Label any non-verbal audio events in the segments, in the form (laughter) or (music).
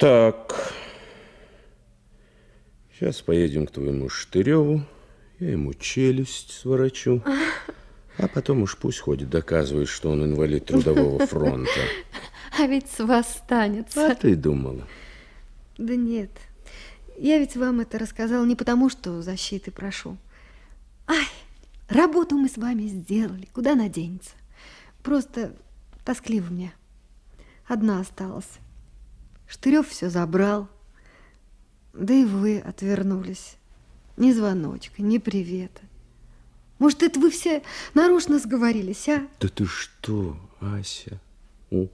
Так. Сейчас поедем к твоему Штыреву. Я ему челюсть сворачу. А потом уж пусть ходит, доказывает, что он инвалид трудового (laughs) фронта. А ведь с вас останется. А ты думала? Да нет. Я ведь вам это рассказала не потому, что защиты прошу. Ай, работу мы с вами сделали. Куда наденется? Просто тоскливо мне. Одна осталась. Штырев все забрал. Да и вы отвернулись. Ни звоночка, ни привета. Может, это вы все нарочно сговорились, а? Да ты что, Ася? Ну,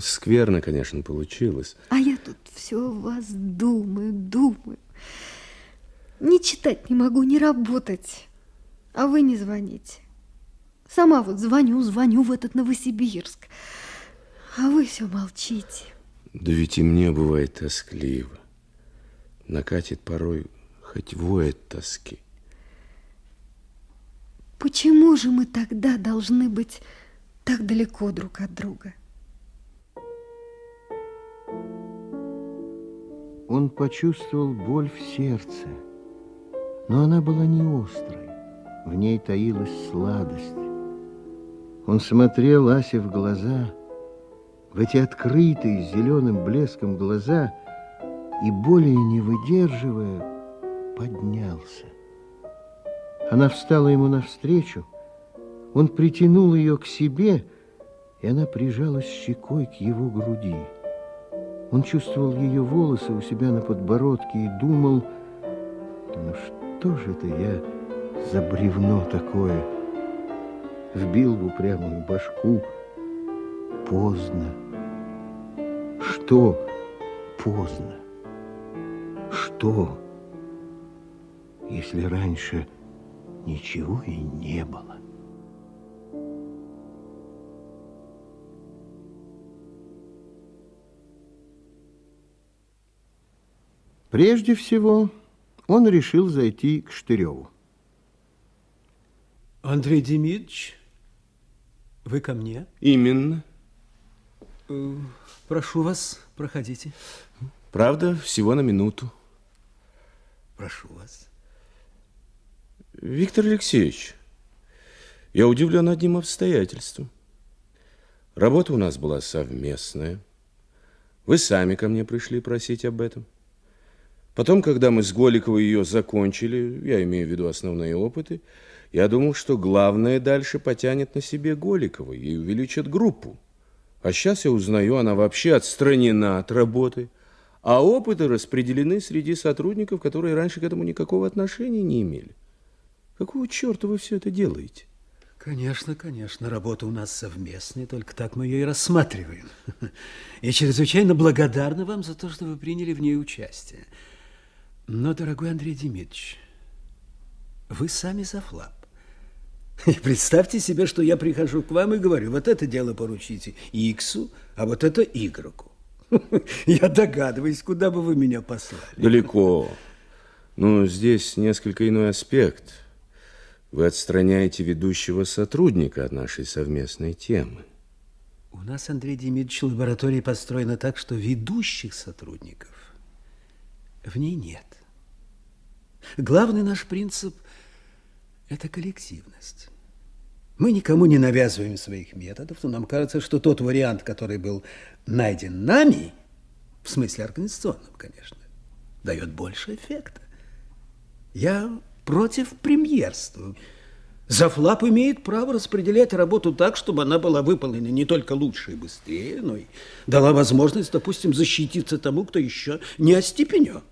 скверно, конечно, получилось. А я тут все о вас думаю, думаю. Не читать не могу, не работать. А вы не звоните. Сама вот звоню, звоню в этот Новосибирск. А вы все молчите. Да ведь и мне бывает тоскливо. Накатит порой, хоть воет тоски. Почему же мы тогда должны быть так далеко друг от друга? Он почувствовал боль в сердце, но она была не острой. В ней таилась сладость. Он смотрел Асе в глаза, в эти открытые зеленым блеском глаза, и, более не выдерживая, поднялся. Она встала ему навстречу, он притянул ее к себе, и она прижалась щекой к его груди. Он чувствовал ее волосы у себя на подбородке и думал, ну что же это я за бревно такое? Вбил в упрямую башку. Поздно. Что поздно? Что, если раньше ничего и не было. Прежде всего, он решил зайти к Штыреву. Андрей Демидович, вы ко мне? Именно. Э, прошу вас, проходите. Правда, всего на минуту. Прошу вас. Виктор Алексеевич, я удивлен одним обстоятельством. Работа у нас была совместная. Вы сами ко мне пришли просить об этом. Потом, когда мы с Голиковой ее закончили, я имею в виду основные опыты, я думал, что главное дальше потянет на себе Голиковой и увеличит группу. А сейчас я узнаю, она вообще отстранена от работы, а опыты распределены среди сотрудников, которые раньше к этому никакого отношения не имели. Какого черта вы все это делаете? Конечно, конечно, работа у нас совместная, только так мы ее и рассматриваем. (laughs) И чрезвычайно благодарны вам за то, что вы приняли в ней участие. Но, дорогой Андрей Демидович, вы сами за флап. (laughs) И представьте себе, что я прихожу к вам и говорю, вот это дело поручите Иксу, а вот это Игроку. (laughs) Я догадываюсь, куда бы вы меня послали. Далеко. Но здесь несколько иной аспект – вы отстраняете ведущего сотрудника от нашей совместной темы. У нас, Андрей Демидович, лаборатория построена так, что ведущих сотрудников в ней нет. Главный наш принцип – это коллективность. Мы никому не навязываем своих методов, но нам кажется, что тот вариант, который был найден нами, в смысле организационном, конечно, дает больше эффекта. Я против премьерства. Зафлап имеет право распределять работу так, чтобы она была выполнена не только лучше и быстрее, но и дала возможность, допустим, защититься тому, кто еще не остепенен.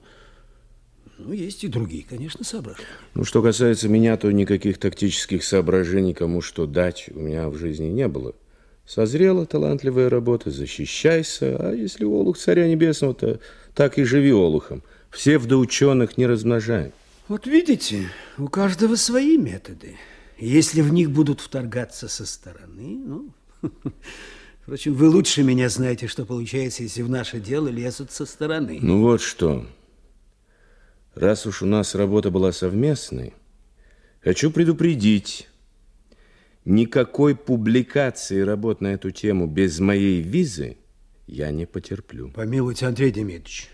Ну, есть и другие, конечно, соображения. Ну, что касается меня, то никаких тактических соображений, кому что дать, у меня в жизни не было. Созрела талантливая работа, защищайся, а если Олух царя небесного, то так и живи Олухом. Все в ученых не размножаем. Вот видите, у каждого свои методы. Если в них будут вторгаться со стороны, ну... (laughs) Впрочем, вы лучше меня знаете, что получается, если в наше дело лезут со стороны. Ну вот что. Раз уж у нас работа была совместной, хочу предупредить. Никакой публикации работ на эту тему без моей визы я не потерплю. Помилуйте, Андрей Демидович.